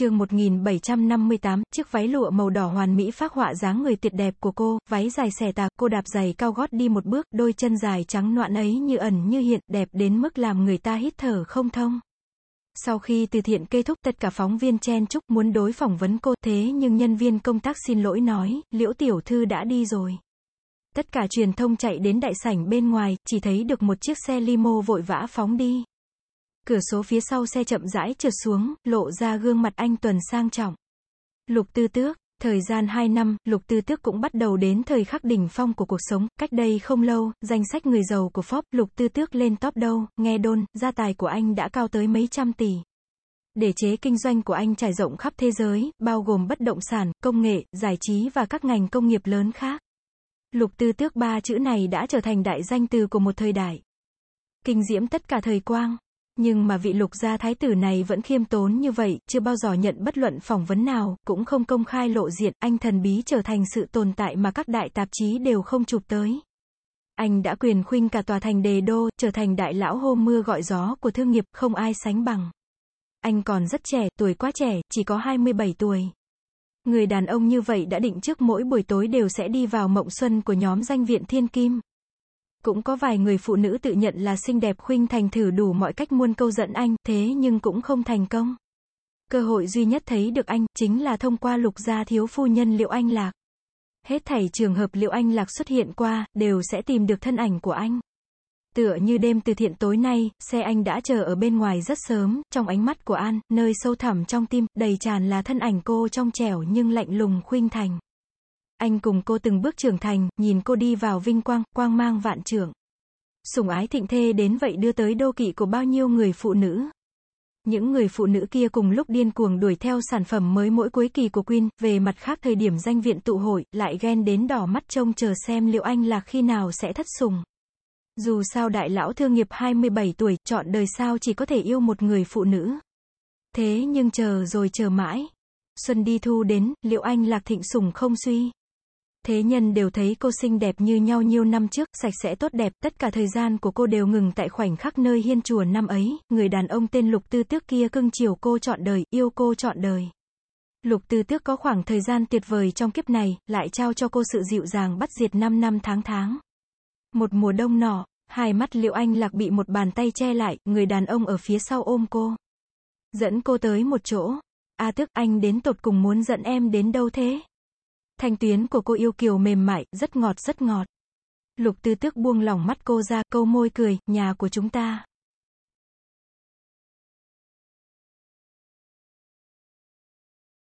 chương 1758, chiếc váy lụa màu đỏ hoàn mỹ phác họa dáng người tuyệt đẹp của cô, váy dài xẻ tạc, cô đạp giày cao gót đi một bước, đôi chân dài trắng noạn ấy như ẩn như hiện, đẹp đến mức làm người ta hít thở không thông. Sau khi từ thiện kết thúc tất cả phóng viên chen chúc muốn đối phỏng vấn cô, thế nhưng nhân viên công tác xin lỗi nói, liễu tiểu thư đã đi rồi. Tất cả truyền thông chạy đến đại sảnh bên ngoài, chỉ thấy được một chiếc xe limo vội vã phóng đi. Cửa số phía sau xe chậm rãi trượt xuống, lộ ra gương mặt anh Tuần sang trọng. Lục Tư Tước, thời gian 2 năm, Lục Tư Tước cũng bắt đầu đến thời khắc đỉnh phong của cuộc sống, cách đây không lâu, danh sách người giàu của Forbes, Lục Tư Tước lên top đâu, nghe đồn, gia tài của anh đã cao tới mấy trăm tỷ. Để chế kinh doanh của anh trải rộng khắp thế giới, bao gồm bất động sản, công nghệ, giải trí và các ngành công nghiệp lớn khác. Lục Tư Tước ba chữ này đã trở thành đại danh từ của một thời đại. Kinh diễm tất cả thời quang. Nhưng mà vị lục gia thái tử này vẫn khiêm tốn như vậy, chưa bao giờ nhận bất luận phỏng vấn nào, cũng không công khai lộ diện, anh thần bí trở thành sự tồn tại mà các đại tạp chí đều không chụp tới. Anh đã quyền khuynh cả tòa thành đề đô, trở thành đại lão hô mưa gọi gió của thương nghiệp, không ai sánh bằng. Anh còn rất trẻ, tuổi quá trẻ, chỉ có 27 tuổi. Người đàn ông như vậy đã định trước mỗi buổi tối đều sẽ đi vào mộng xuân của nhóm danh viện thiên kim. Cũng có vài người phụ nữ tự nhận là xinh đẹp khuynh thành thử đủ mọi cách muôn câu dẫn anh, thế nhưng cũng không thành công. Cơ hội duy nhất thấy được anh, chính là thông qua lục gia thiếu phu nhân Liệu Anh Lạc. Hết thảy trường hợp Liệu Anh Lạc xuất hiện qua, đều sẽ tìm được thân ảnh của anh. Tựa như đêm từ thiện tối nay, xe anh đã chờ ở bên ngoài rất sớm, trong ánh mắt của An, nơi sâu thẳm trong tim, đầy tràn là thân ảnh cô trong trẻo nhưng lạnh lùng khuynh thành. Anh cùng cô từng bước trưởng thành, nhìn cô đi vào vinh quang, quang mang vạn trưởng. Sủng ái thịnh thê đến vậy đưa tới đô kỵ của bao nhiêu người phụ nữ. Những người phụ nữ kia cùng lúc điên cuồng đuổi theo sản phẩm mới mỗi cuối kỳ của Queen, về mặt khác thời điểm danh viện tụ hội, lại ghen đến đỏ mắt trông chờ xem liệu anh là khi nào sẽ thất sùng. Dù sao đại lão thương nghiệp 27 tuổi, chọn đời sao chỉ có thể yêu một người phụ nữ. Thế nhưng chờ rồi chờ mãi. Xuân đi thu đến, liệu anh lạc thịnh sủng không suy. Thế nhân đều thấy cô xinh đẹp như nhau nhiều năm trước, sạch sẽ tốt đẹp, tất cả thời gian của cô đều ngừng tại khoảnh khắc nơi hiên chùa năm ấy, người đàn ông tên Lục Tư Tước kia cưng chiều cô chọn đời, yêu cô chọn đời. Lục Tư Tước có khoảng thời gian tuyệt vời trong kiếp này, lại trao cho cô sự dịu dàng bắt diệt 5 năm tháng tháng. Một mùa đông nọ, hai mắt Liệu Anh Lạc bị một bàn tay che lại, người đàn ông ở phía sau ôm cô. Dẫn cô tới một chỗ. A Tước, anh đến tột cùng muốn dẫn em đến đâu thế? Thanh tuyến của cô yêu kiều mềm mại, rất ngọt rất ngọt. Lục tư tước buông lỏng mắt cô ra, câu môi cười, nhà của chúng ta.